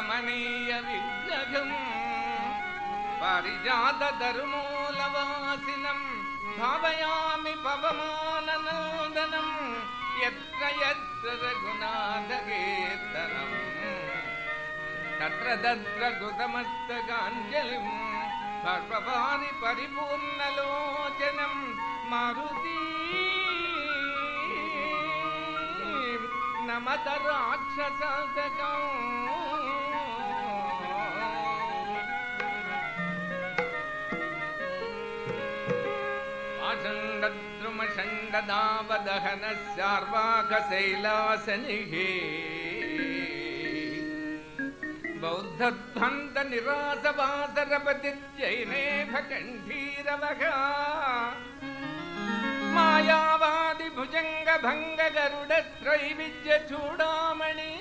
రమణీయ విగ్రహం. పారిజాత ధర్మూలవాసినం భావయామి పవమానందనం ఎత్ర ఎత్ర రఘునాథకీర్తనం తత్ర తత్ర కృతమస్తకాంజలిం పర్వపాని పరిపూర్ణలోచనం మారుతి. నమత రాక్షసకం ददावदहनशार्वाकशैलासनिः बौद्धध्वन्दनिरासवासरपतिजैनेभकण्ठीरवः मायावादिभुजङ्गभङ्गगरुडत्रैविद्यचूडामणि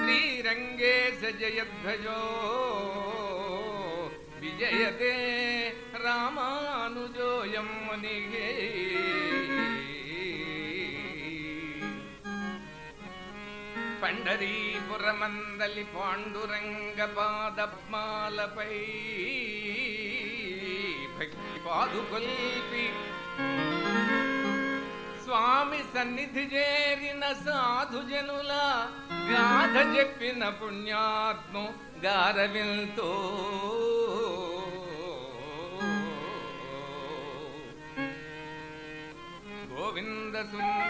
श्रीरङ्गे स जयध्वजो विजयते పండరీపురమందలి పాండురంగ పాదమాలపై భక్తి పాదుకొల్పి స్వామి సన్నిధి చేరిన సాధుజనుల గాథ చెప్పిన పుణ్యాత్మ గారవిల్తో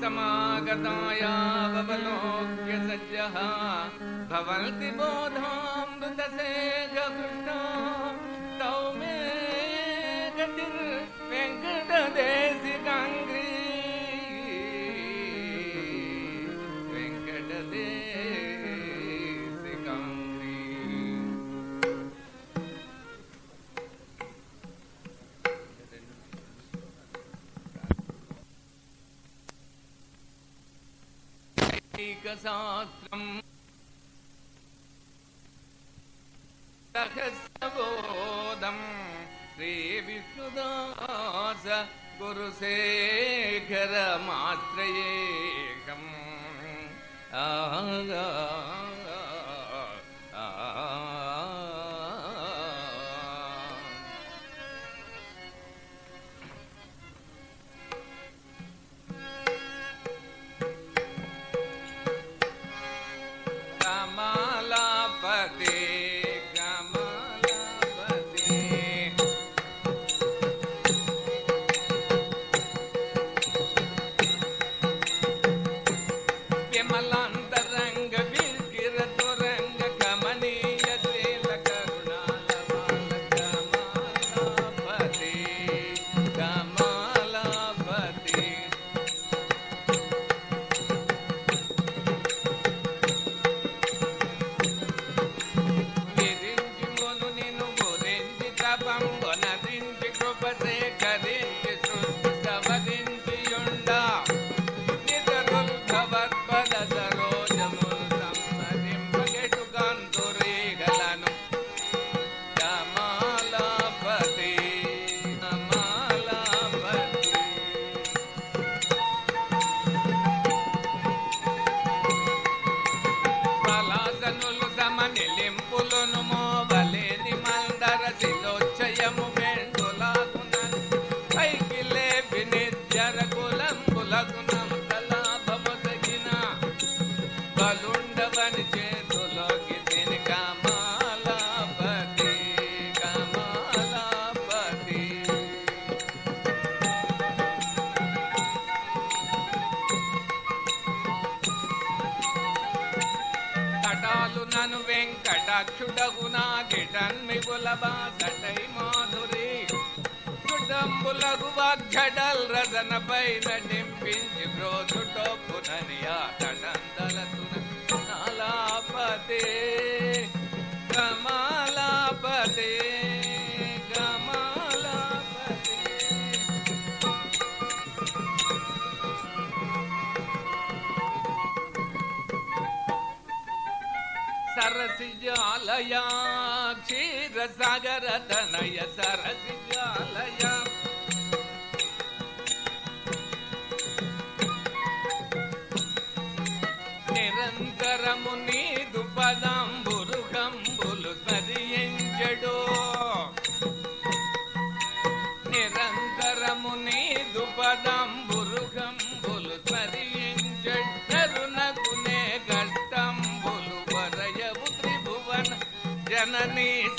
समागतायावलोक्य सज्जः भवन्ति बोधामृतसेखपृष्टा योगशास्त्रम्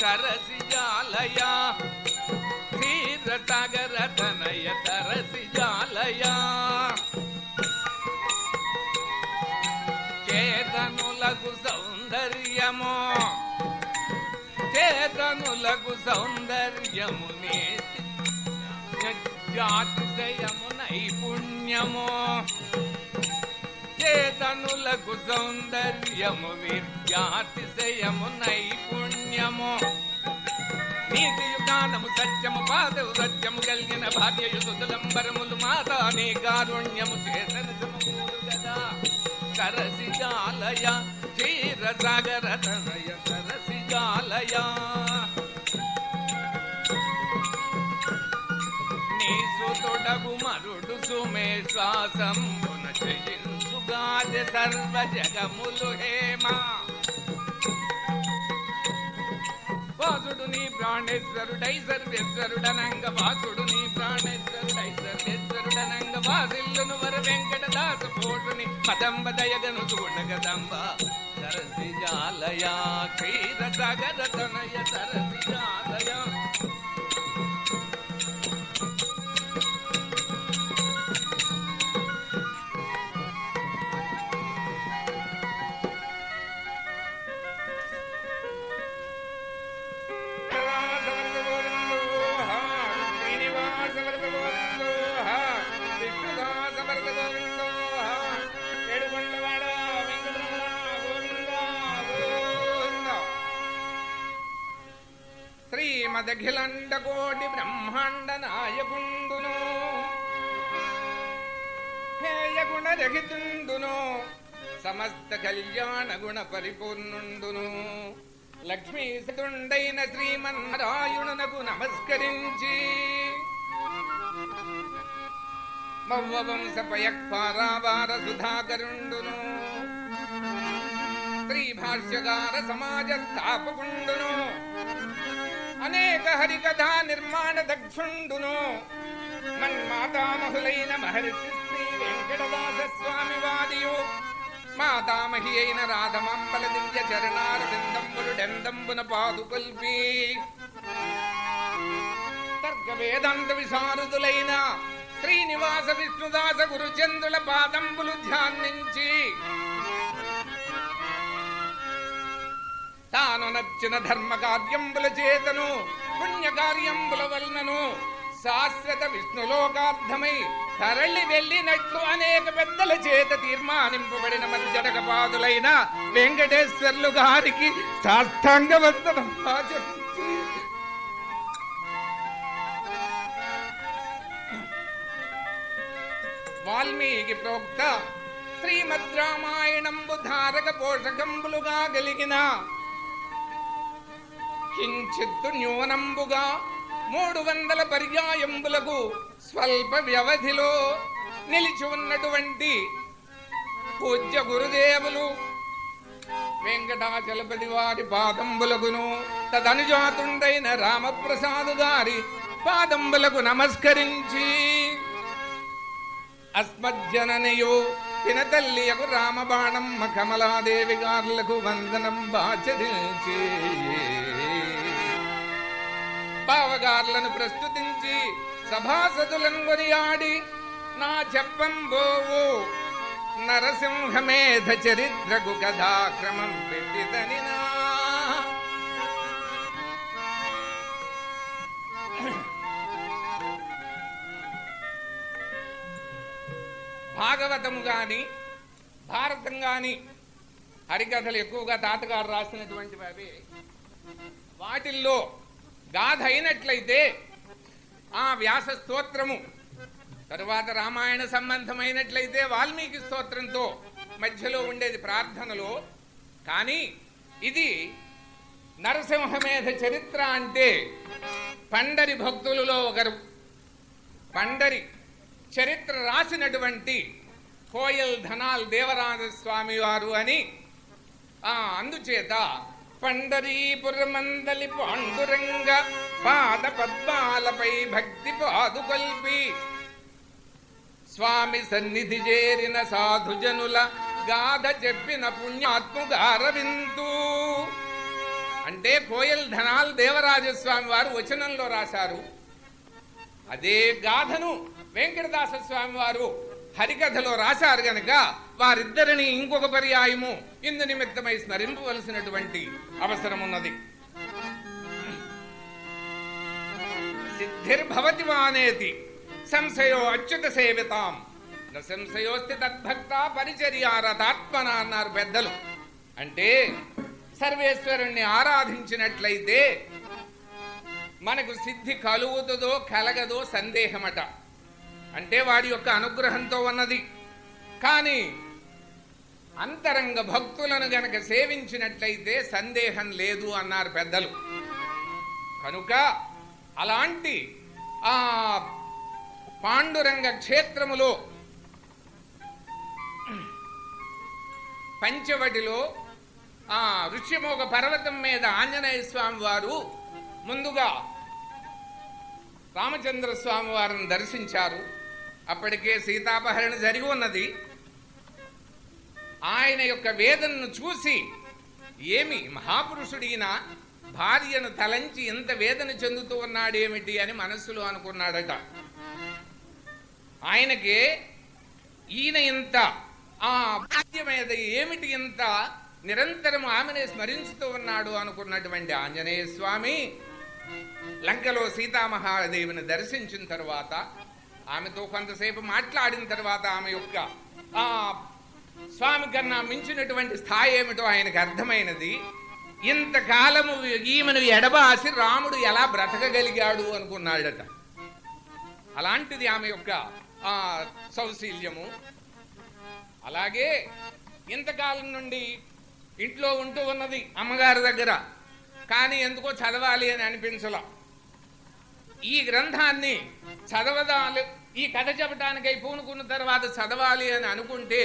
జననీ సరసిజాలయ క్షీర సాగర తనయ సరసిజాలయ. చేతనులకు సౌందర్యము చేతనులకు సౌందర్యము నేతి జాతిశయము నైపుణ్యము చేతనులకు సౌందర్యము విద్యాతిశయము నైపుణ్యము నీతియుగానము సత్యము పాదవు సత్యము కలిగిన భార్యయు సుతులంబరములు మాత నీ కారుణ్యము చేతనము కదా. సరసిజాలయ క్షీర సాగర తనయ సరసిజాలయ. నీ సుతుడగు మరుడు సుమేశ్వాసంబున జయించుగాద సర్వ జగములు హేమా. ప్రాణేశ్వరుడై సర్వేశ్వరుడనంగ వాసుడు నీ ప్రాణేశ్వరుడై సర్వేశ్వరుడనంగ వాసిల్లును వర వెంకటదాస పోటుని పదంబ దయగను చూడగదంబ సరసి జాలయా క్షీర సగర తనయ సరసి అఖిలండకోటి బ్రహ్మాండ నాయకుండును హేయ గుణరహితుండును సమస్త కళ్యాణ గుణ పరిపూర్ణుండును లక్ష్మీ సతుండైన శ్రీమన్నారాయణునకు నమస్కరించి మవ్వ పయక్పారావార సుధాకరుండును శ్రీ భాష్యగార సమాజ స్థాపకుండును అనేక హరికథా నిర్మాణ దక్షుండును మన్మాతామహులైన మహర్షి శ్రీ వెంకటదాస స్వామి వాదియు మాతామహి అయిన రాధమాంబల దివ్య చరణార బిందంబులు డెందంబున పాదుకొల్పి. తర్క వేదాంత విశారదులైన శ్రీనివాస విష్ణుదాస గురుచంద్రుల పాదంబులు ధ్యానించి తాను నచ్చిన ధర్మ కార్యంబుల చేతను పుణ్యకార్యంబుల వలనను శాశ్వత విష్ణులోకార్థమై తరలి వెళ్ళినట్లు అనేక పెద్దల చేత తీర్మానింపబడిన మధ్యటకపాదులైన వెంకటేశ్వర్లు గారికి సాష్టాంగ వందనం వాల్మీకి ప్రోక్త శ్రీమద్ రామాయణంబు ధారక పోషకంబులుగా కలిగిన కించిత్తు న్యూనంబుగా మూడు వందల పర్యాయంబులకు స్వల్ప వ్యవధిలో నిలిచి ఉన్నటువంటి పూజ్య గురుదేవులు వెంకటాచలపతి వారి పాదంబులకును తదనుజాతుండైన రామప్రసాదు గారి పాదంబులకు నమస్కరించి అస్మజ్జననియు పినతల్లియకు రామబాణమ్మ కమలాదేవి గారులకు వందనం బాచరించి పావగార్లను ప్రస్తుతించి సభాసదులను కొనియాడి నా చెప్పంబోవు నరసింహమేధ చరిత్రకు కథాక్రమం పెట్టిదని భాగవతము గాని భారతం గాని హరికథలు ఎక్కువగా తాతగారు రాసినటువంటి వాటిల్లో గాథ అయినట్లయితే ఆ వ్యాస స్తోత్రము తరువాత రామాయణ సంబంధమైనట్లయితే వాల్మీకి స్తోత్రంతో మధ్యలో ఉండేది ప్రార్థనలో. కానీ ఇది నరసింహమేధ చరిత్ర అంటే పండరి భక్తులలో ఒకరు. పండరి చరిత్ర రాసినటువంటి కోయల్ ధనాల్ దేవరాజ స్వామి వారు అని అందుచేత పండరీపురమందలి పాండురంగ పాద పద్మాలపై భక్తి పాదుకొల్పి. స్వామి సన్నిధి చేరిన సాధుజనుల గాథ చెప్పిన పుణ్యాత్ముగారవిందు. అంటే కోయల్ ధనాల్ దేవరాజస్వామి వారు వచనంలో రాశారు. అదే గాథను వెంకటదాస స్వామి వారు హరికథలో రాశారు గనక వారిద్దరిని ఇంకొక పర్యాయము. ఇందు నిమిత్తమై స్మరింపవలసినటువంటి అవసరం ఉన్నది సిద్ధిర్భవతి వానేతి సంశయో అచ్యుత సేవితాం. సంశయోస్తి తద్భక్త పరిచర్యారథాత్మన అన్నారు పెద్దలు. అంటే సర్వేశ్వరుణ్ణి ఆరాధించినట్లయితే మనకు సిద్ధి కలుగుతుందో కలగదో సందేహమట. అంటే వాడి యొక్క అనుగ్రహంతో ఉన్నది. కానీ అంతరంగ భక్తులను గనక సేవించినట్లయితే సందేహం లేదు అన్నారు పెద్దలు. కనుక అలాంటి ఆ పాండురంగ క్షేత్రములో పంచవటిలో ఆ ఋష్యమోగ పర్వతం మీద ఆంజనేయ స్వామి వారు ముందుగా రామచంద్ర స్వామి వారిని దర్శించారు. అప్పటికే సీతాపహరణ జరిగి ఉన్నది. ఆయన యొక్క వేదనను చూసి ఏమి మహాపురుషుడిన భార్యను తలంచి ఇంత వేదన చెందుతూ ఉన్నాడేమిటి అని మనస్సులో అనుకున్నాడట. ఆయనకే ఈయన ఇంత ఆ భార్య మీద ఏమిటి ఇంత నిరంతరం ఆమెనే స్మరించుతూ ఉన్నాడు అనుకున్నటువంటి ఆంజనేయ స్వామి లంకలో సీతామహాదేవిని దర్శించిన తర్వాత ఆమెతో కొంతసేపు మాట్లాడిన తర్వాత ఆమె యొక్క ఆ స్వామి కన్నా మించినటువంటి స్థాయి ఏమిటో ఆయనకు అర్థమైనది. ఇంతకాలము ఈమెను ఎడబాసి రాముడు ఎలా బ్రతకగలిగాడు అనుకున్నాడట. అలాంటిది ఆమె యొక్క ఆ సౌశీల్యము. అలాగే ఇంతకాలం నుండి ఇంట్లో ఉంటూ ఉన్నది అమ్మగారి దగ్గర. కానీ ఎందుకో చదవాలి అని అనిపించలా. ఈ గ్రంథాన్ని చదవదాలి ఈ కథ చెప్పటానికై పూనుకున్న తర్వాత చదవాలి అని అనుకుంటే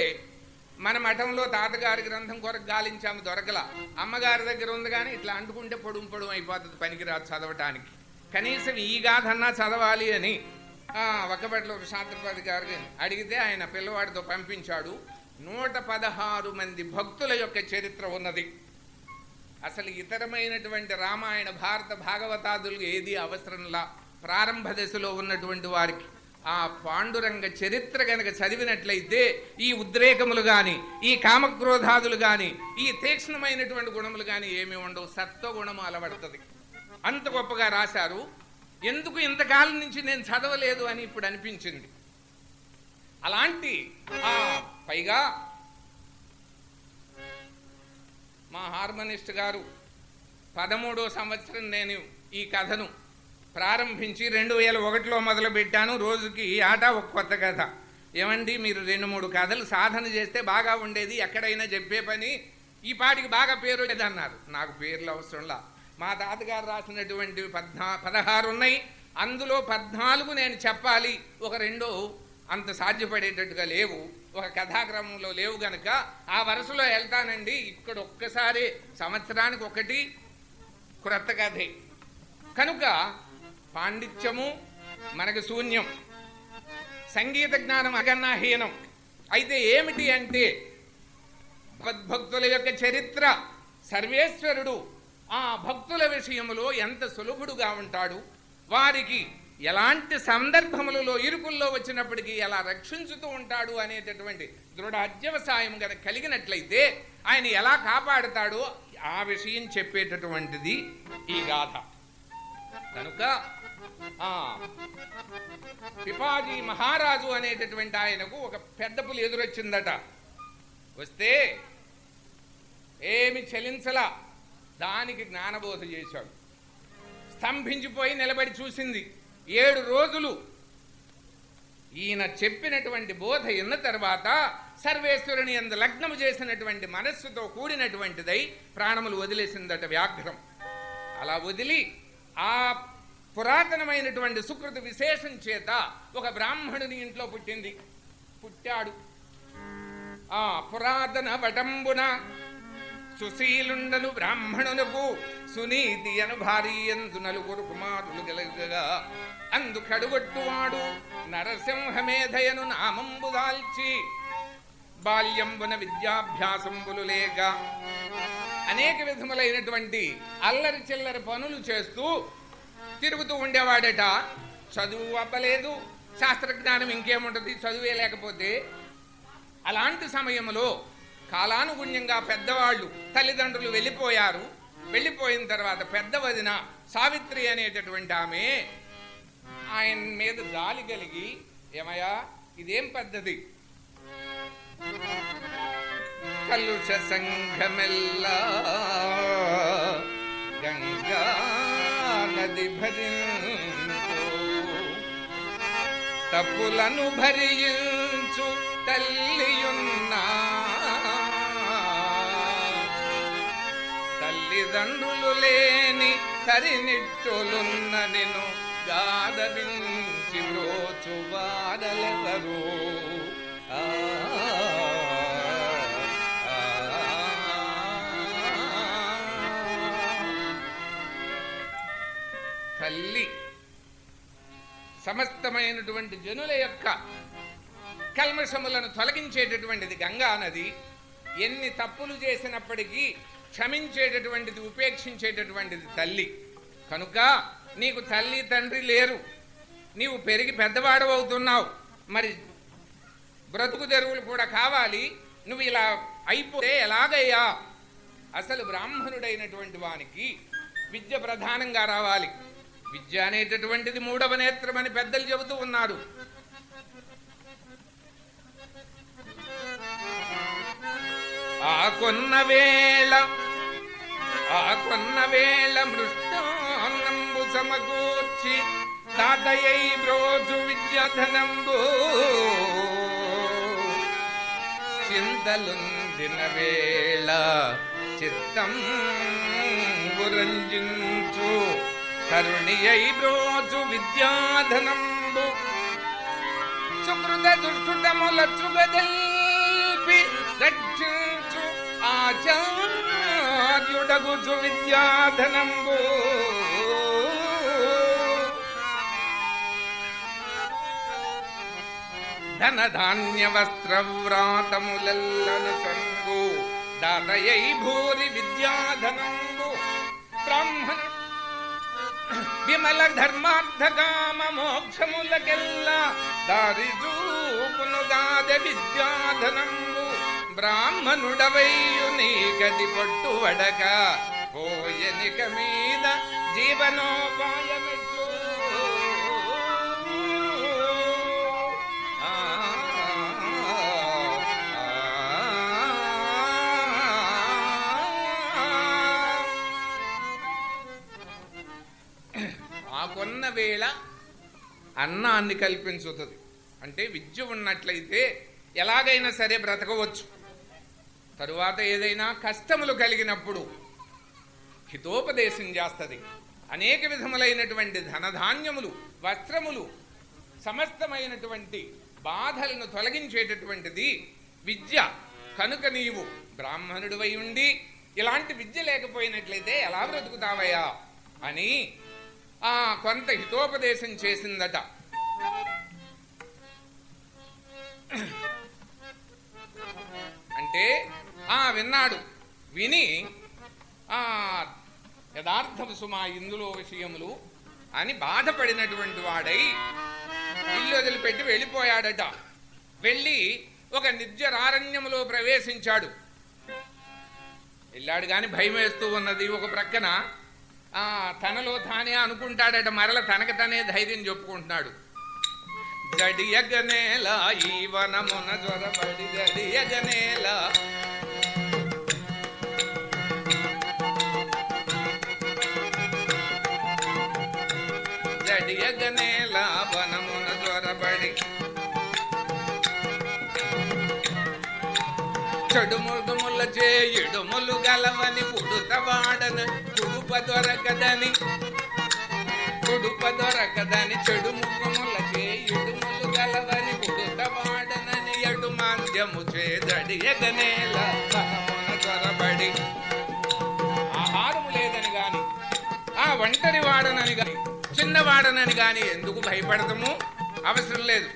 మన మఠంలో తాతగారి గ్రంథం కొరకు గాలించాము దొరకల. అమ్మగారి దగ్గర ఉంది కానీ ఇట్లా అంటుకుంటే పొడుం పొడుం అయిపోతుంది పనికిరాదు చదవటానికి. కనీసం ఈ గాథన్నా చదవాలి అని ఒక్కబట్ల శాంతిపతి గారికి అడిగితే ఆయన పిల్లవాడితో పంపించాడు నూట పదహారు మంది భక్తుల యొక్క చరిత్ర ఉన్నది. అసలు ఇతరమైనటువంటి రామాయణ భారత భాగవతాదులు ఏది అవసరంలా? ప్రారంభ దశలో ఉన్నటువంటి వారికి ఆ పాండురంగ చరిత్ర గనక చదివినట్లయితే ఈ ఉద్రేకములు గాని ఈ కామక్రోధాదులు గాని ఈ తీక్ష్ణమైనటువంటి గుణములు గాని ఏమి ఉండవు. సత్వగుణము అలవడుతుంది. అంత గొప్పగా రాశారు. ఎందుకు ఇంతకాలం నుంచి నేను చదవలేదు అని ఇప్పుడు అనిపించింది. అలాంటి ఆ పైగా మా హార్మోనిస్ట్ గారు పదమూడో సంవత్సరం నేను ఈ కథను ప్రారంభించి రెండు వేల ఒకటిలో మొదలుపెట్టాను. రోజుకి ఆట ఒక కొత్త కథ. ఏమండి మీరు రెండు మూడు కథలు సాధన చేస్తే బాగా ఉండేది ఎక్కడైనా చెప్పే పని ఈ పాటికి బాగా పేరు లేదన్నారు నాకు పేర్లు అవసరంలా. మా తాతగారు రాసినటువంటి పద్నా పదహారు ఉన్నాయి. అందులో పద్నాలుగు నేను చెప్పాలి. ఒక రెండో అంత సాధ్యపడేటట్టుగా లేవు. ఒక కథాక్రమంలో లేవు గనక ఆ వరుసలో వెళ్తానండి. ఇక్కడ ఒక్కసారి సంవత్సరానికి ఒకటి క్రొత్త కథే. కనుక పాండిత్యము మనకు శూన్యం. సంగీత జ్ఞానం అగన్నాహీనం అయితే ఏమిటి అంటే భక్తుల యొక్క చరిత్ర సర్వేశ్వరుడు ఆ భక్తుల విషయంలో ఎంత సులభుడుగా ఉంటాడు వారికి ఎలాంటి సందర్భములలో ఇరుకుల్లో వచ్చినప్పటికీ ఎలా రక్షించుతూ ఉంటాడు అనేటటువంటి దృఢ అధ్యవసాయం కనుక కలిగినట్లయితే ఆయన ఎలా కాపాడతాడో ఆ విషయం చెప్పేటటువంటిది ఈ గాథ. కనుక పిపాజీ మహారాజు అనేటటువంటి ఆయనకు ఒక పెద్ద పులి ఎదురొచ్చిందట. వస్తే ఏమి చలించలా దానికి జ్ఞానబోధ చేశాడు. స్తంభించిపోయి నిలబడి చూసింది. ఏడు రోజులు ఈయన చెప్పినటువంటి బోధ ఇన్న తర్వాత సర్వేశ్వరుని ఎంత లగ్నము చేసినటువంటి మనస్సుతో కూడినటువంటిదై ప్రాణములు వదిలేసిందట వ్యాఘ్రం. అలా వదిలి ఆ పురాతనమైనటువంటి సుకృతి విశేషం చేత ఒక బ్రాహ్మణుని ఇంట్లో పుట్టింది. పుట్టాడు. ఆ పురాతన వటంబున సుశీలుండను బ్రాహ్మణునకు సునీతి అను భార్యందు నలుగురు కుమారులు గలగగా. అందు కడుగొట్టువాడు నరసింహమేధయను నామంబు దాల్చి బాల్యంబున విద్యాభ్యాసంబులు లేక అనేక విధములైనటువంటి అల్లరి చిల్లరి పనులు చేస్తూ తిరుగుతూ ఉండేవాడట. చదువు అవ్వలేదు శాస్త్రజ్ఞానం ఇంకేముంటుంది? చదువే లేకపోతే అలాంటి సమయంలో కాలానుగుణ్యంగా పెద్దవాళ్ళు తల్లిదండ్రులు వెళ్ళిపోయారు. వెళ్ళిపోయిన తర్వాత పెద్ద వదిన సావిత్రి అనేటటువంటి ఆమె ఆయన మీద జాలి కలిగి ఏమయ్యా ఇదేం పద్ధతి? కలుష సంఘమెల్లా గంగా నది భరించు తప్పులను భరించు తల్లియున్నా. తల్లిదండ్రులు లేని తరినిట్టులున్న నిన్ను గాదరించి బ్రోచు బాధలెవరో. తల్లి. సమస్తమైనటువంటి జనుల యొక్క కల్మషములను తొలగించేటటువంటిది గంగా నది. ఎన్ని తప్పులు చేసినప్పటికీ క్షమించేటటువంటిది ఉపేక్షించేటటువంటిది తల్లి. కనుక నీకు తల్లి తండ్రి లేరు. నీవు పెరిగి పెద్దవాడవవుతున్నావు మరి బ్రతుకు తెరువులు కూడా కావాలి. నువ్వు ఇలా అయిపోతే ఎలాగయ్యా? అసలు బ్రాహ్మణుడైనటువంటి వానికి విద్య ప్రధానంగా రావాలి. విద్య అనేటటువంటిది మూడవ నేత్రమని పెద్దలు చెబుతూ ఉన్నారు. ఆ కొన్న వేళ ఆ కొన్న వేళ మృష్టాన్నంబు సమకూర్చి తాతయ్యై బ్రోజు విద్యాధనంబు చింతలుందిన వేళ చిత్తం గురంజించు కరుణియై బ్రోజు విద్యాధనంబు. సుకృత దుష్టుటముల చుగదల్పి రక్షించు ఆచార్యుడగుజు విద్యాధనంబు. ధనధాన్య ధాన్య సంగు దాతయై భూరి విద్య విమల ధర్మార్థ కామ మోక్షములకెల్లా దారి చూపునుగాదె విద్యాధనంబు బ్రాహ్మణుడవయ్యు నీ గది పట్టువడక పోయనిక మీద జీవనోపాయ అన్నాన్ని కల్పించుతుంది. అంటే విద్య ఉన్నట్లయితే ఎలాగైనా సరే బ్రతకవచ్చు. తరువాత ఏదైనా కష్టములు కలిగినప్పుడు హితోపదేశం చేస్తుంది. అనేక విధములైనటువంటి ధనధాన్యములు వస్త్రములు సమస్తమైనటువంటి బాధలను తొలగించేటటువంటిది విద్య. కనుక నీవు బ్రాహ్మణుడివై ఉండి ఇలాంటి విద్య లేకపోయినట్లయితే ఎలా బ్రతుకుతావయ్యా? అని ఆ కొంత హితోపదేశం చేసిందట. అంటే ఆ విన్నాడు. విని ఆ యథార్థము సుమా ఇందులో విషయములు అని బాధపడినటువంటి వాడై ఇల్లు వదిలిపెట్టి వెళ్ళిపోయాడట. వెళ్ళి ఒక నిర్జరారణ్యములో ప్రవేశించాడు. వెళ్ళాడు కానీ భయం వేస్తూ ఉన్నది ఒక ప్రక్కన. తనలో తానే అనుకుంటాడట. మరల తనకు తనే ధైర్యం చెప్పుకుంటున్నాడు. జడియగనేల ఈ వనమున జ్వరబడి జడియగనేల జడియగనేల వనమున జ్వరబడి చెడుముడుముల చేయుడుములు గలవని పుడుతవాడన కుడుప దొరకదని కుడుప దొరకదని చెడు ముఖముల చేయుడుములు గలవని పుడుతవాడనని ఎడు మాంద్యము చేదడి ఎగనేల జ్వరబడి ఆహారము లేదని గాని ఆ ఒంటరి వాడనని గాని చిన్నవాడనని గాని ఎందుకు భయపడతాము? అవసరం లేదు.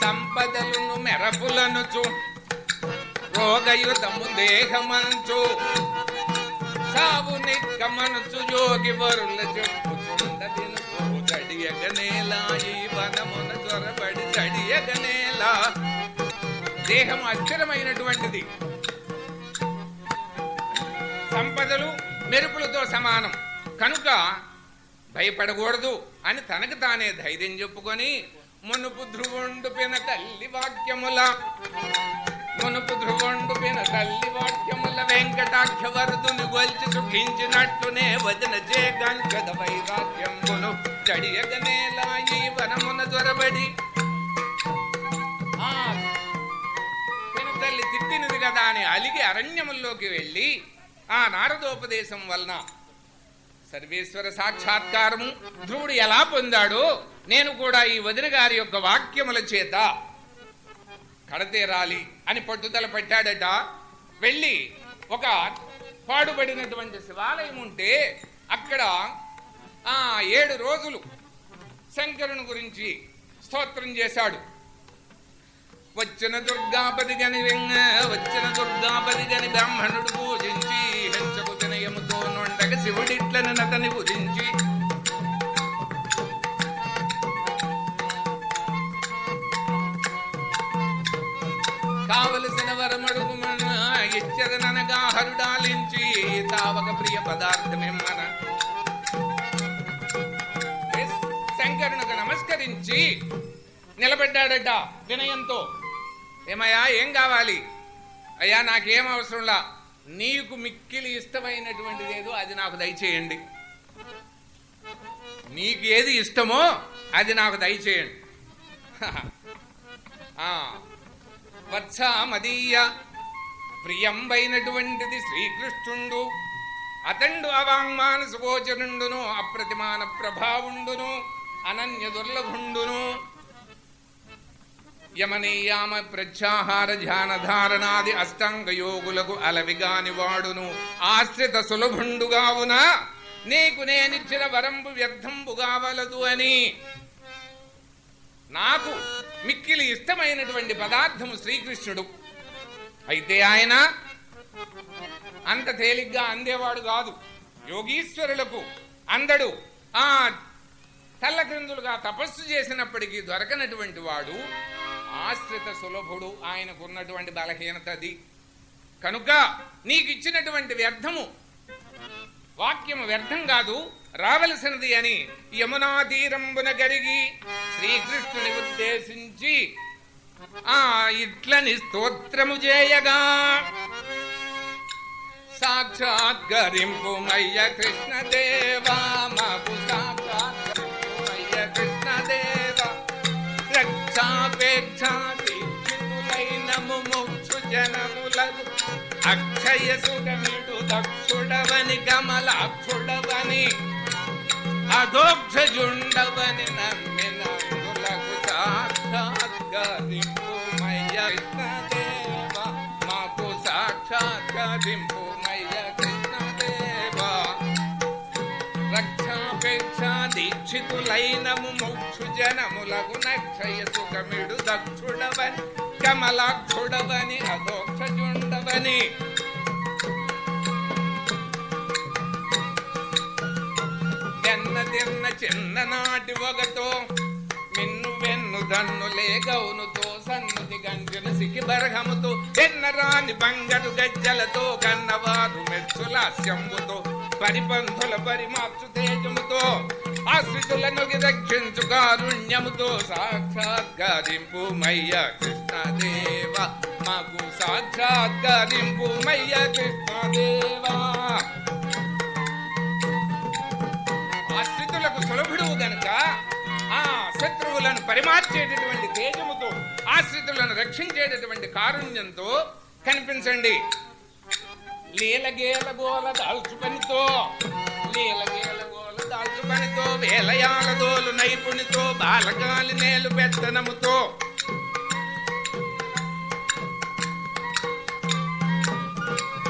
సంపదలను మెరపులను చూ రోగయుతము దేహమంచు సావు నిక్కమనుచు యోగి వరుల చెప్పుచుండదిను చడియగనేలా ఈ వనమున చొరబడి చడియగనేలా దేహం అస్థిరమైనటువంటిది. సంపదలు మెరుపులతో సమానం. కనుక భయపడకూడదు అని తనకు తానే ధైర్యం చెప్పుకొని మునుపు ధ్రువుండు పిన తల్లి వాక్యముల కొనుపు ధ్రువుండు విన తల్లి వాక్యముల వెంకటాఖ్య వరదుని గొల్చి సుఖించినట్టునే వదిన చేగంకద వైరాగ్యమును చడియగనేలా ఈ వనమున దొరబడి. ఆ తల్లి తిట్టినది కదా అని అలిగి అరణ్యముల్లోకి వెళ్ళి ఆ నారదోపదేశం వలన సర్వేశ్వర సాక్షాత్కారము ధ్రువుడు ఎలా పొందాడో నేను కూడా ఈ వదిన గారి యొక్క వాక్యముల చేత కడతేరాలి అని పట్టుదల పెట్టాడట. వెళ్ళి ఒక పాడుబడినటువంటి శివాలయం ఉంటే అక్కడ ఆ ఏడు రోజులు శంకరుని గురించి స్తోత్రం చేశాడు. వచ్చిన దుర్గాపతి గని వెంగ వచ్చిన దుర్గాపతి గని బ్రాహ్మణుడు పూజించి హెచ్చకు వినయముతో నుండగ శివుడిట్లను నతని పూజించి కావలసిన వరమడుగుమన ఇచ్చదనగా హరుడాలించి తావక ప్రియ పదార్థమేమన శంకరునికి నమస్కరించి నిలబెట్టాడట వినయంతో. ఏమయ్యా ఏం కావాలి? అయ్యా నాకేం అవసరంలా? నీకు మిక్కిలి ఇష్టమైనటువంటిది ఏదో అది నాకు దయచేయండి. నీకు ఏది ఇష్టమో అది నాకు దయచేయండి. వత్సామదీయ. మదీయ ప్రియంబైనటువంటిది శ్రీకృష్ణుండు. అతండు అవాంగ్మానసు గోచరుండును అప్రతిమాన ప్రభావుండును అనన్య దుర్లభుండును. యమనీయామ ప్రత్యాహార ధ్యాన ధారణాది అష్టాంగ యోగులకు అలవిగాని వాడును ఆశ్రిత సులభుండుగావున? నీకు నేనిచ్చిన వరంబు వ్యర్థంబు కావలదు అని. నాకు మిక్కిలి ఇష్టమైనటువంటి పదార్థము శ్రీకృష్ణుడు. అయితే ఆయన అంత తేలిగ్గా అందేవాడు కాదు. యోగీశ్వరులకు అందడు ఆ తల్లక్రిందులుగా తపస్సు చేసినప్పటికీ దొరకనటువంటి వాడు ఆశ్రిత సులభుడు. ఆయనకున్నటువంటి బలహీనత అది. కనుక నీకు ఇచ్చినటువంటి వ్యర్థము వాక్యం వ్యర్థం కాదు రావలసినది అని యమునా తీరంబున గరిగి శ్రీకృష్ణుని ఉద్దేశించి ఆ ఇట్లని స్తోత్రము చేయగా సాక్షాత్కరింపుమయ్య కృష్ణదేవా మాకు సాక్షాత్కరింపుమయ్య కృష్ణదేవా ము ముముక్షు జనములకు అక్షయ సుగమిడు దక్షుడవని కమలాక్షుడవని అధోక్షజుండవని నమ్మినందులకు సాక్షాత్కరింపుమయ్య కృష్ణదేవ మాకు సాక్షాత్కరింపుమయ్య కృష్ణదేవ రక్షాపేక్ష దీక్షితులైన ముముక్షు జనములకు నక్షయ సుఖమిడు దక్షుడవని కమలాక్షుడవని అదోక్షజుండవని వెన్న తిన్న చిన్ననాటి ఒకతో మిన్ను వెన్ను దన్నులే గౌనుతో సన్నుతి గంజన సికి బరహముతో ఎన్నరాని బంగారు గజ్జలతో కన్నవారు మెచ్చులాస్యంబుతో పరిపంధుల పరిమార్చు తేజముతో. ఆశ్రితులను రక్షించు కారుణ్యముతో సాక్షాత్కరింపు మయ్య కృష్ణదేవ. మాకు సాక్షాత్కరింపు మయ్య కృష్ణదేవా. ఆశ్రితులకు సులభుడు గనుక ఆ శత్రువులను పరిమార్చేటటువంటి తేజముతో ఆశ్రితులను రక్షించేటటువంటి కారుణ్యంతో కనిపించండి. లీలగేల గోల దాల్చు పనితో లీలగేల గోల దాల్చుపనితో వేలయాల దోలు నైపుణితో బాలకాలి నేలు పెత్తనముతో.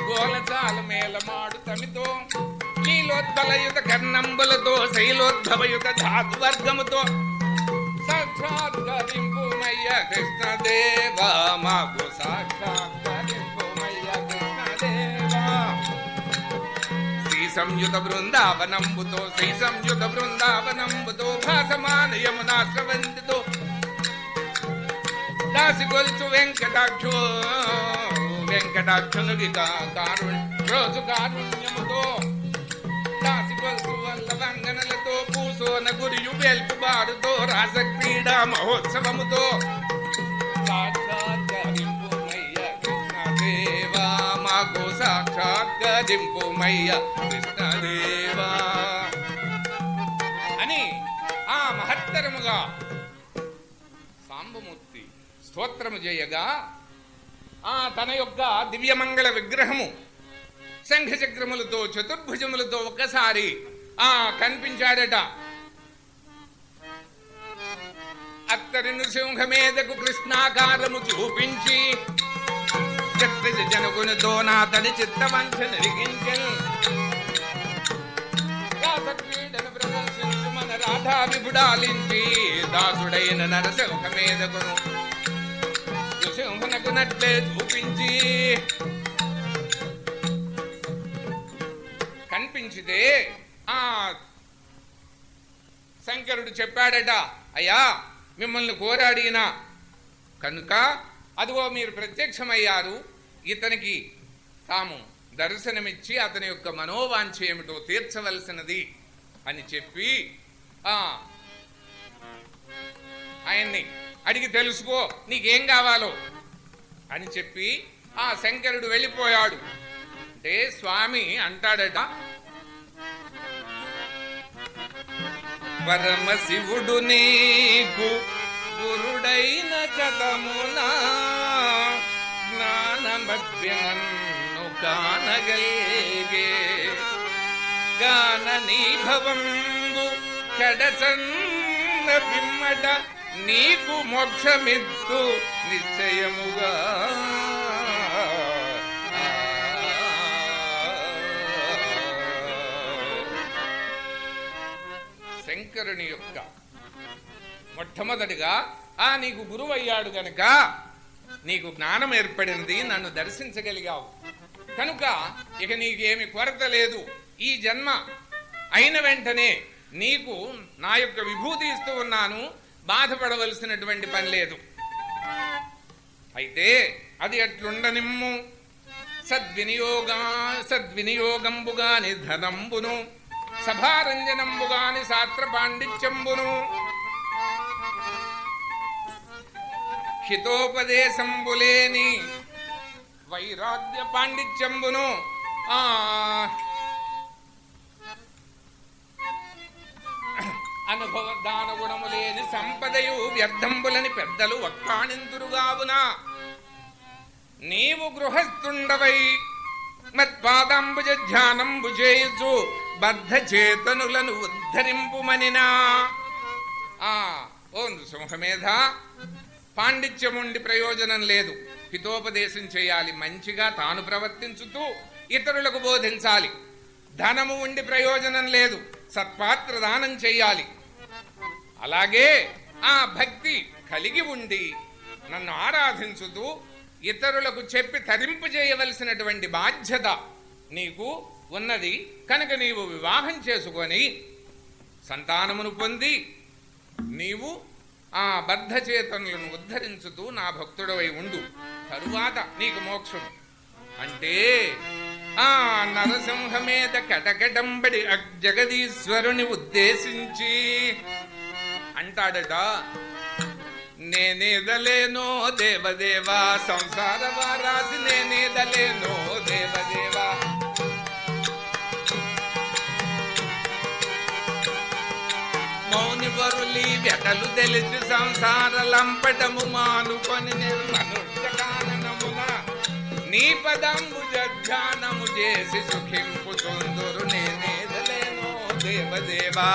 గోలచాల మేలమాడు తమితో నీలోద్బలయుత కర్ణంబులతో శైలోద్భవయుత ధాతు వర్గముతో సాక్షాత్కరింపుమయ్య కృష్ణదేవా మాకు संयुत वृंदावनंबुतो श्री संयुत वृंदावनंबुतो भासमान यमुना स्रवंदितो दास गोलचु वेंकटाक्षो वेंकटाक्षनुगी का कारुण, रोजु कारुण्यमुतो। दास गोलचु वल्लवंगनलतो पूसोन गुरियु बेल्पु बारुतो रासक्रीडा महोत्सवमुतो। दास సాక్షాత్కరింపుమయ్య కృష్ణదేవా. అని ఆ మహత్తరముగా సాంబమూర్తి స్తోత్రము చేయగా ఆ తన యొక్క దివ్యమంగళ విగ్రహము శంఖచక్రములతో చతుర్భుజములతో ఒక్కసారి ఆ కనిపించాడట. అత్తరి నృసింహమేదకు కృష్ణాకారము చూపించి చిత్త జనకునితో నా తని చిత్తవంచ నిరిగించను రాసక్రీడను ప్రదర్శించు మన రాధా విపుడాలించి దాసుడైన నరసింహమేదకును నృసింహునకు నట్లే చూపించి కనిపించితే ఆ శంకరుడు చెప్పాడట అయ్యా మిమ్మల్ని కోరాడిన కనుక అదిగో మీరు ప్రత్యక్షమయ్యారు. ఇతనికి తాము దర్శనమిచ్చి అతని యొక్క మనోవాంఛ ఏమిటో తీర్చవలసినది అని చెప్పి ఆయన్ని అడిగి తెలుసుకో నీకేం కావాలో అని చెప్పి ఆ శంకరుడు వెళ్ళిపోయాడు. అంటే స్వామి అంటాడట పరమ శివుడు నీకు గురుడైన కథమునా జ్ఞానమభ్యనన్ను కానగలిగే గాననీభవంబు కడచన్న బిమ్మట నీకు మోక్షమిత్తు నిశ్చయముగా. శంకరుని యొక్క మొట్టమొదటిగా ఆ నీకు గురువయ్యాడు గనక నీకు జ్ఞానం ఏర్పడింది నన్ను దర్శించగలిగావు. కనుక ఇక నీకేమి కొరత లేదు. ఈ జన్మ అయిన వెంటనే నీకు నా యొక్క విభూతి ఇస్తూ ఉన్నాను. బాధపడవలసినటువంటి పని లేదు. అయితే అది అట్లుండనిమ్ము సద్వినియోగా సద్వినియోగంబుగాని ధనంబును సభారంజనంబుగాని శాస్త్ర పాండిత్యంబును హితోపదేశంబులేని వైరాగ్య పాండిత్యంబును ఆ అనుభవ దాన గుణము లేని సంపదయు వ్యర్థంబులని పెద్దలు వక్కాణిందురుగావునా నీవు గృహస్థుండవై మత్పాదంబుజ ధ్యానంబు చేయుచు బద్ధ చేతనులను ఉద్ధరింపుమనినా. ఆ ఓ నృసింహమేధ పాండిత్యం ఉండి ప్రయోజనం లేదు. హితోపదేశం చేయాలి. మంచిగా తాను ప్రవర్తించుతూ ఇతరులకు బోధించాలి. ధనము ఉండి ప్రయోజనం లేదు. సత్పాత్ర దానం చేయాలి. అలాగే ఆ భక్తి కలిగి ఉండి నన్ను ఆరాధించుతూ ఇతరులకు చెప్పి తరింపు చేయవలసినటువంటి బాధ్యత నీకు ఉన్నది. కనుక నీవు వివాహం చేసుకొని సంతానమును పొంది నీవు ఆ బద్ధచేతనులను ఉద్ధరించుతూ నా భక్తుడవై ఉండు. తరువాత నీకు మోక్షం. అంటే ఆ నరసింహ మీద కటకటంబడి జగదీశ్వరుని ఉద్దేశించి అంటాడట నేనేదలేనో దేవదేవా సంసార వారాసి నేనేదలేనో దేవదేవా మౌని వరులి వెటలు తెలిసి సంసార లంపటము మానుకొని నిర్మనుష్య కాననమున. నీ పదంబు జధ్యానము చేసి సుఖింపు సుందరు నేనేదలేనో దేవదేవా.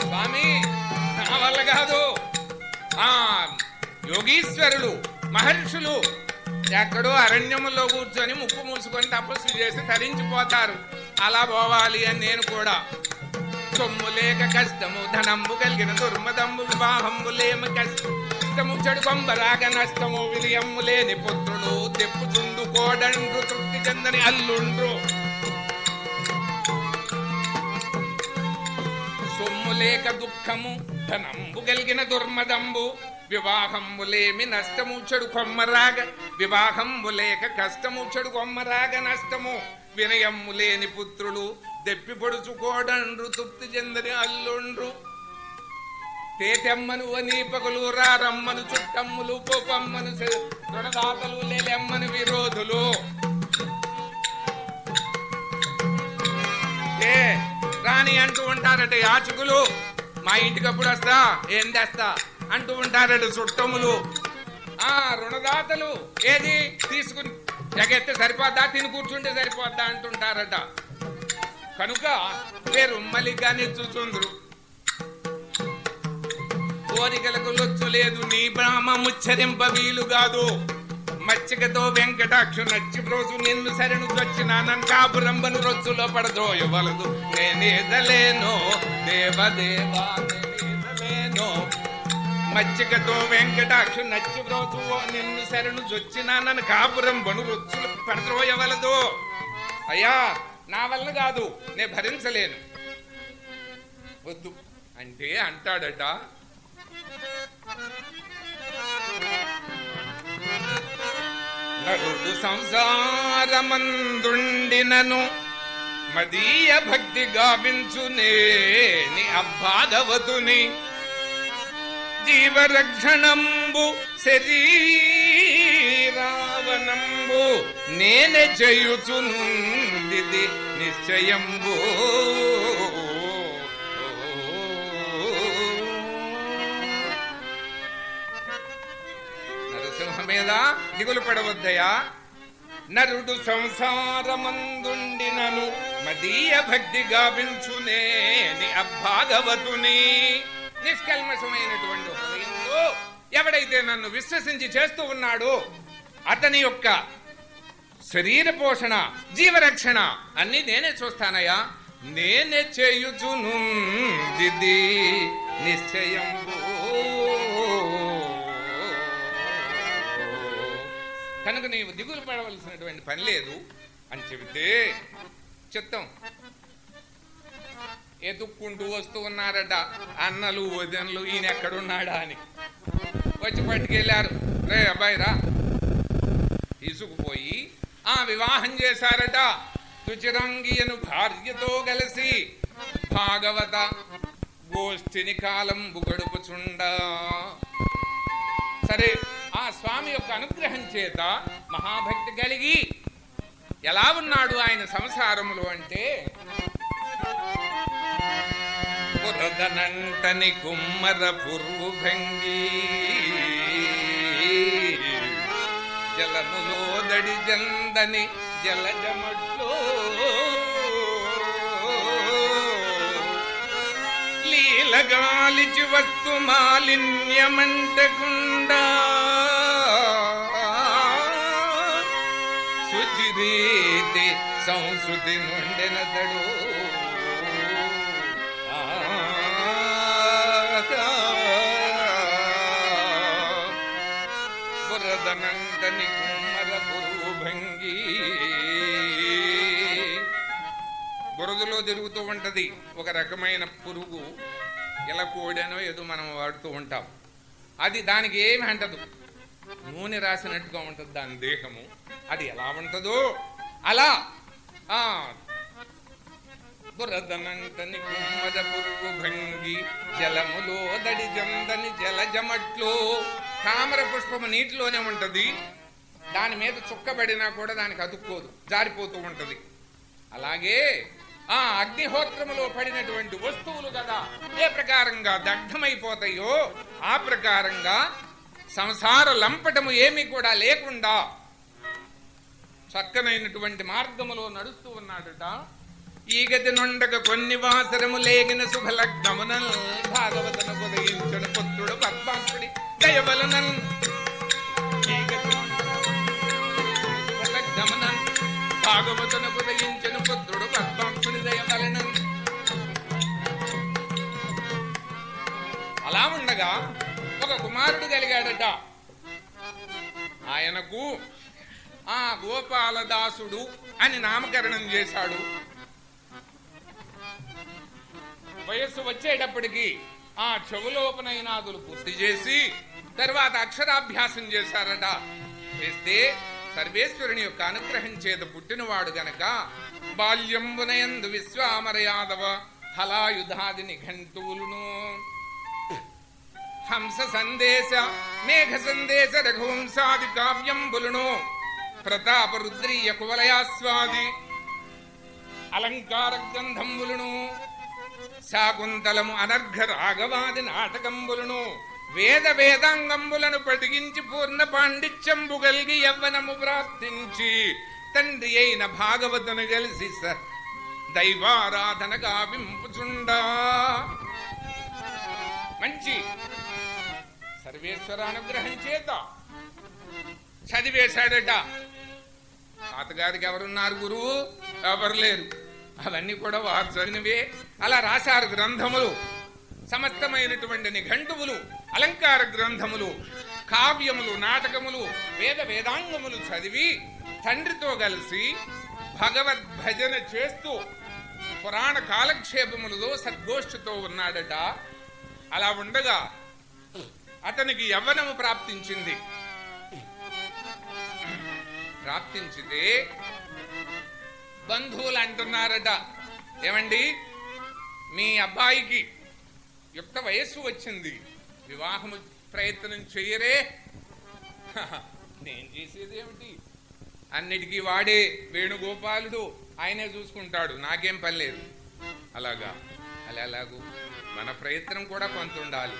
స్వామి నా వల్ల కాదు. ఆ యోగీశ్వరులు మహర్షులు ఎక్కడో అరణ్యములో కూర్చొని ముక్కు మూసుకొని తపస్సు చేసి తరించిపోతారు. అలా పోవాలి అని నేను కూడా. సొమ్ము లేక కష్టము ధనంబు కలిగిన దుర్మదంబు వివాహంబు లేమ కష్టము చెడు కొంబరాగ నష్టము విలియమ్ము లేని పుత్రులు తెప్పుచుండు కోడండ్రు తృప్తి చెందని అల్లుండ్రు. సొమ్ము లేక దుఃఖము ధనంబు కలిగిన దుర్మదంబు వివాహంబు లేమి నష్టము చెడు కొమ్మరాగ వివాహం ములేక కష్టము చెడు కొమ్మరాగ నష్టము. వినయమ్ము లేని పుత్రులు దెప్పి పొడుచుకోడండ్రు తృప్తి చెందని అల్లుండ్రు. తేటెమ్మను అనీపకులు రారమ్మను చుట్టమ్ములు పోపమ్మను రుణదాతలు లేలెమ్మను విరోధులు. ఏ రాని అంటూ ఉంటారట యాచకులు. మా ఇంటికి అప్పుడు వస్తా ఏం తెస్తా? అంటూ ఉంటారట చుట్టములు. ఆ రుణదాతలు ఏది తీసుకుని ఎగెత్తే సరిపోద్దా? తిని కూర్చుంటే సరిపోద్దా అంటుంటారట. కనుక పేరు మలిగాని చూచుందరు కోరికలకు లొచ్చు లేదు నీ బ్రాహ్మ ముచ్చరింప వీలు కాదు. మచ్చికతో వెంకటాక్షు నచ్చి రోజు నిన్ను సరణు వచ్చినానన్ కాపురంబను రొచ్చులో పడదోయవలదు నేనేదలేనో దేవదేవా నేనేదలేనో మచ్చికతో వెంకటాక్షు నచ్చి రోజు నిన్ను శరణు నన్ను కాపురం బను రొచ్చులు పడద్రోయవలదు. అయ్యా నా వల్ల కాదు నే భరించలేను. వద్దు అంటే అంటాడట. నరుడు సంసారమందుండినను మదీయ భక్తి గావించునేని అభాగవతుని జీవరక్షణంబు శరీరావనంబు నేనే చేయుచునుంది నిశ్చయంబు. నరసింహ మీద దిగులు పడవద్దయా? నరుడు సంసారమందుండినను మదీయ భక్తి గావించునేని అభాగవతుని. నిష్కల్మషమైనటువంటి హృదయంలో ఎవడైతే నన్ను విశ్వసించి చేస్తూ ఉన్నాడో అతని యొక్క శరీర పోషణ జీవరక్షణ అన్ని నేనే చూస్తానయ్యా. నేనే చేయుచును దిది నిశ్చయం కనుక నీవు దిగులు పడవలసినటువంటి పని లేదు. అని చెబితే చెప్తాం. ఎదుక్కుంటూ వస్తూ ఉన్నారట. అన్నలు వదనలు ఈయన ఎక్కడున్నాడా అని. వచ్చి పట్టుకెళ్ళారు. రే అబ్బాయి రా. తీసుకుపోయి ఆ వివాహం చేశారట. తుచిరంగియను భార్యతో కలిసి భాగవత గోష్ఠిని కాలం గడుపుచుండా. సరే ఆ స్వామి యొక్క అనుగ్రహం చేత మహాభక్తి కలిగి ఎలా ఉన్నాడు ఆయన సంసారములు అంటే? పురదనంటని కుమ్మర పురుగు జలములోదడి జందని జలజమట్లో. లీలగాలిచి వస్తు మాలిన్యమంటకుండా. శుచిరీతి సంస్కృతి నుండినతడు బురదనందని కుమ్మర భంగి బురదలో తిరుగుతూ ఉంటది ఒక రకమైన పురుగు. ఎలకోడనో ఏదో మనం వాడుతూ ఉంటాం. అది దానికి ఏమి అంటదు. నూనె రాసినట్టుగా ఉంటుంది దాని దేహము. అది ఎలా ఉంటుందో అలా. ఆ. బురదనంటని కుమ్మద పురుగు భంగి జలములో దడి జందని జలజమట్లో. తామర పుష్పము నీటిలోనే ఉంటది. దాని మీద చుక్కబడినా కూడా దానికి అతుక్కోదు జారిపోతూ ఉంటుంది. అలాగే ఆ అగ్నిహోత్రములో పడినటువంటి వస్తువులు కదా ఏ ప్రకారంగా దగ్ధమైపోతాయో ఆ ప్రకారంగా సంసార లంపటము ఏమీ కూడా లేకుండా చక్కనైనటువంటి మార్గములో నడుస్తూ ఉన్నాడట. ఈ గది నుండగ కొన్ని వాసరము లేగిన శుభలగ్నమున భాగవతను కుమారుడు కలిగాడట. ఆయనకు ఆ గోపాలదాసుడు అని నామకరణం చేశాడు. వయస్సు వచ్చేటప్పటికి ఆ చెవులోపనైనాదులు పూర్తి చేసి తర్వాత అక్షరాభ్యాసం చేశారట. చేస్తే సర్వేశ్వరుని యొక్క అనుగ్రహం చేత పుట్టినవాడు గనక బాల్యంబునయందు విశ్వామర యాదవ హలాయుధాది నిఘంతువులను హంస సందేశ మేఘ సందేశ రఘువంశాది కావ్యంబులను ప్రతాప రుద్రీయ కువలయాస్వాది. అలంకార గ్రంథంబులను శాకుంతలము అనర్ఘ రాఘవాది నాటకంబులను వేద వేదాంగంబులను పటిగించి పూర్ణ పాండిత్యంబు కలిగి యవ్వనము ప్రాప్తించి తండ్రి అయిన భాగవతును కలిసి స దైవారాధన గావింపుచుండా మంచి సర్వేశ్వర అనుగ్రహం చేత చదివేశాడట. తాతగారికి ఎవరున్నారు గురువు ఎవరు లేరు? అవన్నీ కూడా వారు చదివినవే. అలా రాశారు గ్రంథములు. సమస్తమైనటువంటి నిఘంటువులు అలంకార గ్రంథములు కావ్యములు నాటకములు వేద వేదాంగములు చదివి తండ్రితో కలిసి భగవద్ భజన చేస్తూ పురాణ కాలక్షేపములతో సద్గోష్ఠితో ఉన్నాడట. అలా ఉండగా అతనికి యవ్వనము ప్రాప్తించింది. ప్రాప్తించితే బంధువులు అంటున్నారట. ఏమండి? మీ అబ్బాయికి యుక్త వయస్సు వచ్చింది. వివాహము ప్రయత్నం చెయ్యరే నేను చేసేది ఏమిటి? అన్నిటికీ వాడే వేణుగోపాలుడు ఆయనే చూసుకుంటాడు. నాకేం పని లేదు. అలాగా? అలా అలాగూ మన ప్రయత్నం కూడా కొంత ఉండాలి.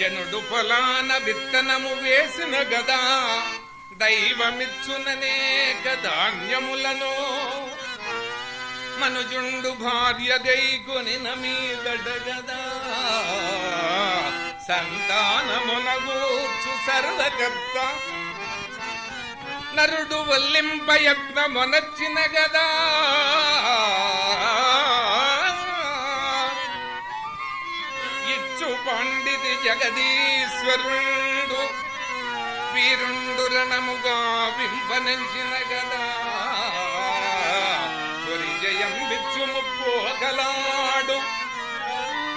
జనుడు పొలాన విత్తనము వేసిన గదా దైవమిచ్చుననే గదాన్యములను మనుజుండు భార్య గైకొని నమీదడగదా గదా సంతానమునగూర్చు సర్వకర్త. నరుడు వల్లింపయత్న మొనచ్చిన గదా పండితి జగదీశ్వరుండు వీరుండులనముగా వింపనించిన వింపనంచిన గదా. జయం విచ్చు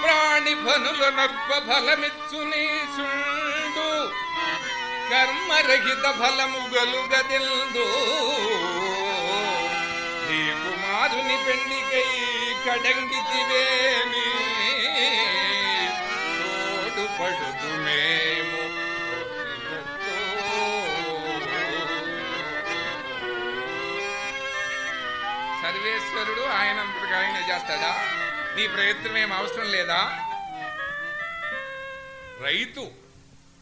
ప్రాణి పనుల నర్ప ఫలమిచ్చు నీసుండు కర్మరహిత ఫలము గలుగదిల్దు నీ కుమారుని పెండికై కడంగితివేమి సర్వేశ్వరుడు ఆయన ఆయన చేస్తాడా? నీ ప్రయత్నం ఏం అవసరం లేదా? రైతు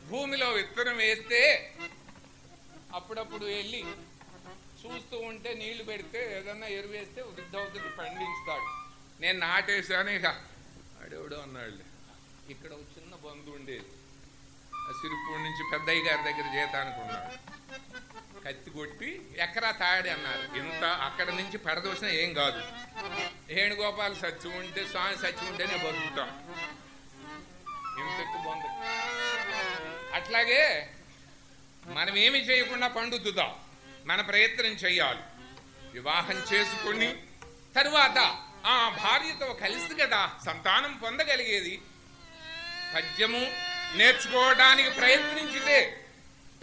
భూమిలో విత్తనం వేస్తే అప్పుడప్పుడు వెళ్ళి చూస్తూ ఉంటే నీళ్ళు పెడితే ఏదన్నా ఎరువు వేస్తే వృద్ధవుతుడు పండించుతాడు నేను నాటేశాను ఇక. అడేవుడు అన్నాడు ఇక్కడ వచ్చి బంధు ఉండేది ఆ సిరిపూడి నుంచి పెద్దయ్య గారి దగ్గర చేతానికి ఉన్నాడు. కత్తి కొట్టి ఎకరా తాడి అన్నారు. ఇంత అక్కడ నుంచి పడదోసినా ఏం కాదు. వేణుగోపాల్ సత్యం ఉంటే స్వామి సత్యం ఉంటేనే బతుకుతాం. ఇంతకు బంధు అట్లాగే మనం ఏమి చేయకుండా పండుతుందాం మన ప్రయత్నం చేయాలి వివాహం చేసుకుని తరువాత ఆ భార్యతో కలిసి కదా సంతానం పొందగలిగేది పద్యము నేర్చుకోవడానికి ప్రయత్నించితే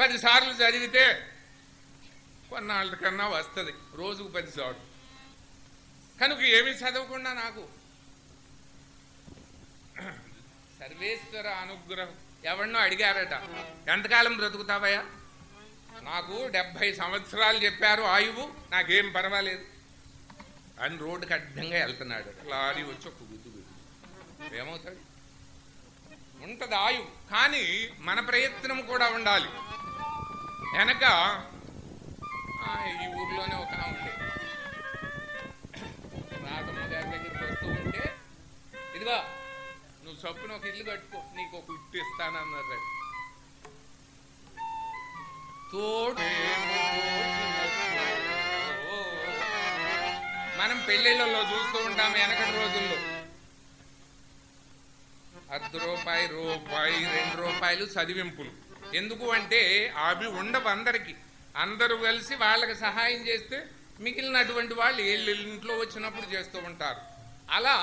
పదిసార్లు చదివితే కొన్నాళ్ళ కన్నా వస్తుంది. రోజుకు పదిసార్లు. కనుక ఏమి చదవకుండా నాకు. సర్వేశ్వర అనుగ్రహం. ఎవరినో అడిగారట ఎంతకాలం బ్రతుకుతావయ్యా? నాకు డెబ్భై సంవత్సరాలు చెప్పారు ఆయువు నాకేం పర్వాలేదు. అని రోడ్డుకి అడ్డంగా వెళ్తున్నాడు. లారీ వచ్చి ఒక గుద్దు గుద్దు ఏమవుతాడు? ఉంటది ఆయువు కానీ మన ప్రయత్నం కూడా ఉండాలి. వెనక ఆ, ఈ ఊర్లోనే ఒక ఉండే ఉండేది. రాధమ్మ గారి దగ్గరికి వస్తూ ఉంటే ఇదిగో నువ్వు చొప్పున ఒక ఇల్లు కట్టుకో నీకు ఒక ఇట్టు ఇస్తానన్నారు తోడు మనం పెళ్ళిళ్ళలో చూస్తూ ఉంటాం వెనకటి రోజుల్లో. అర్ధ రూపాయి రూపాయి రెండు రూపాయలు చదివింపులు. ఎందుకు అంటే అవి ఉండవు అందరికి. అందరూ కలిసి వాళ్ళకి సహాయం చేస్తే మిగిలినటువంటి వాళ్ళు వీళ్ళు ఇంట్లో వచ్చినప్పుడు చేస్తూ ఉంటారు. అలా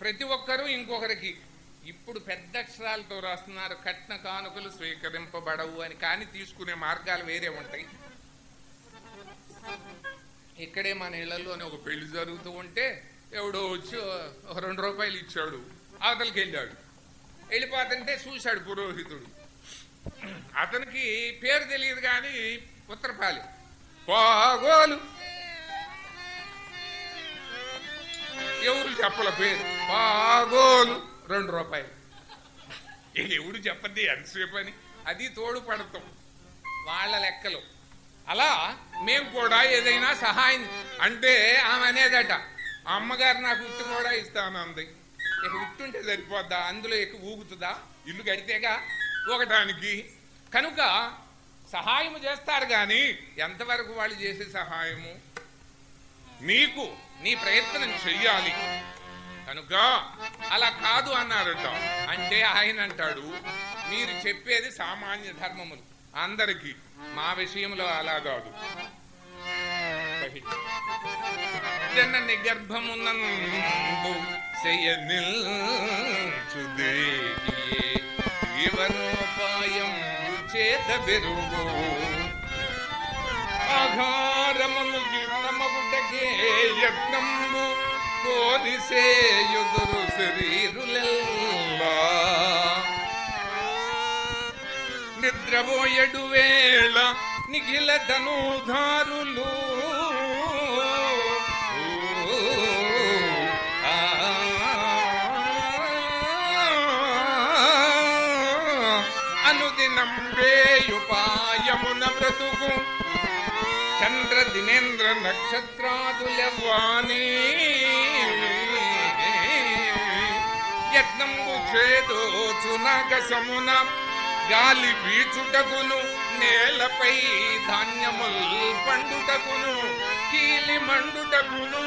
ప్రతి ఒక్కరూ ఇంకొకరికి. ఇప్పుడు పెద్ద అక్షరాలతో రాస్తున్నారు కట్న కానుకలు స్వీకరింపబడవు అని. కానీ తీసుకునే మార్గాలు వేరే ఉంటాయి. ఇక్కడే మన ఇళ్ళలోనే ఒక పెళ్ళి జరుగుతూ ఉంటే ఎవడో వచ్చి ఒక రెండు రూపాయలు ఇచ్చాడు. అవతలికి వెళ్ళాడు. వెళ్ళిపోతుంటే చూశాడు పురోహితుడు. అతనికి పేరు తెలియదు కానీ ఉత్తరపాలి పాగోలు. ఎవరు చెప్పల పేరు? పాగోలు. రెండు రూపాయలు. ఎవరు ఎవడు చెప్పద్ది ఎంతసేపు అని? అది తోడు పడతాం. వాళ్ళ లెక్కలు. అలా మేము కూడా ఏదైనా సహాయం అంటే ఆమె అనేదట ఆ అమ్మగారు నాకు ఉట్టు కూడా ఇస్తాను అంది ఇక ఉట్టుంటే సరిపోద్దా? అందులో ఎక్కువ ఊగుతుందా? ఇల్లు కడితేగా ఊగటానికి. కనుక సహాయము చేస్తారు కానీ ఎంతవరకు వాళ్ళు చేసే సహాయము? నీకు నీ ప్రయత్నం చెయ్యాలి. కనుక అలా కాదు అన్నారట. అంటే ఆయన అంటాడు మీరు చెప్పేది సామాన్య ధర్మములు. అందరికీ మా విషయంలో అలా కాదు. జనని గర్భమునందు శయనిల్చుదే. జీవనోపాయం చేత బెరుగు ఆహారమును జీర్ణమగుటకే యత్నంబు కోరిసేయుదురు శరీరులెల్లా. నిద్రపోయడు వేళ నిఖిల ధనుధారులు నక్షత్రాదులవాణి యత్నము యత్నంబు చేదోచునగసమున గాలి వీచుటకును నేలపై ధాన్యముల్ పండుటకును కీలి మండుటకును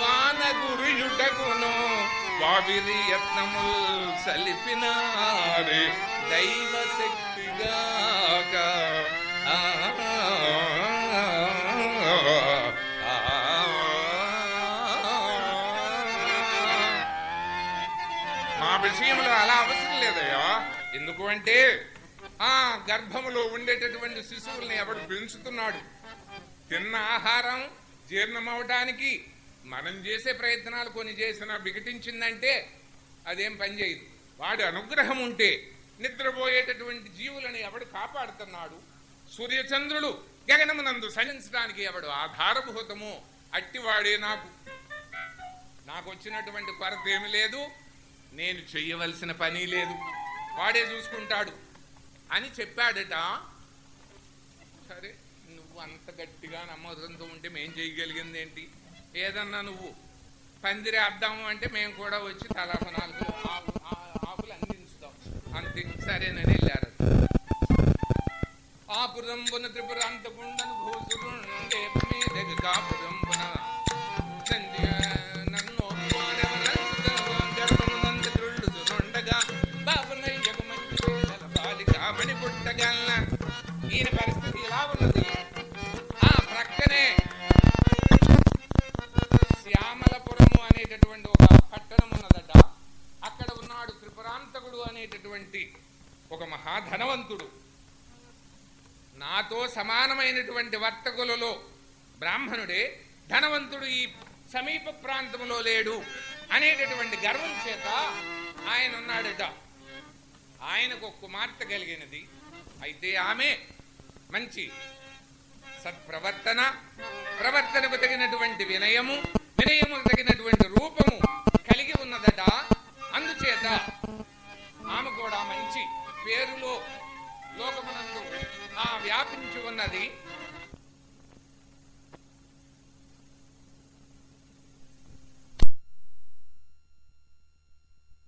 వాన గురియుటకును. వావిరి యత్నముల్ సలిపినారే దైవ శక్తిగా విషయంలో అలా అవసరం లేదయ్యా. ఎందుకు అంటే ఆ గర్భములో ఉండేటటువంటి శిశువుల్ని ఎవడు పెంచుతున్నాడు? తిన్న ఆహారం జీర్ణమవటానికి మనం చేసే ప్రయత్నాలు కొన్ని చేసినా వికటించిందంటే అదేం పనిచేయదు వాడి అనుగ్రహం ఉంటే నిద్రపోయేటటువంటి జీవులను ఎవడు కాపాడుతున్నాడు? సూర్యచంద్రులు గగనమునందు సహించడానికి ఎవడు ఆధారభూతము అట్టివాడే నాకు. నాకు వచ్చినటువంటి కొరత ఏమి లేదు. నేను చెయ్యవలసిన పని లేదు. వాడే చూసుకుంటాడు. అని చెప్పాడట. సరే నువ్వు అంత గట్టిగా నమ్మకంతో ఉంటే మేం చేయగలిగింది ఏంటి ఏదన్నా నువ్వు పందిరి అద్దాము అంటే మేము కూడా వచ్చి తలాప నాలుగు ఆకులు అందించుదాం అంతే. సరేనని వెళ్ళారు ఆపురంబున త్రిపురాంతకుండను భూసురుండే మీదకు కాపు సమానమైనటువంటి వర్తకులలో బ్రాహ్మణుడే ధనవంతుడు ఈ సమీప ప్రాంతంలో లేడు అనేటటువంటి గర్వం చేత ఆయన ఉన్నాడట. ఆయనకు ఒక కుమార్తె కలిగినది. అయితే ఆమె మంచి సత్ప్రవర్తన ప్రవర్తనకు తగినటువంటి వినయము వినయము తగినటువంటి రూపము కలిగి ఉన్నదట. అందుచేత ఆమె కూడా మంచి పేరులో లోకమునందు ఆ వ్యాపించి ఉన్నది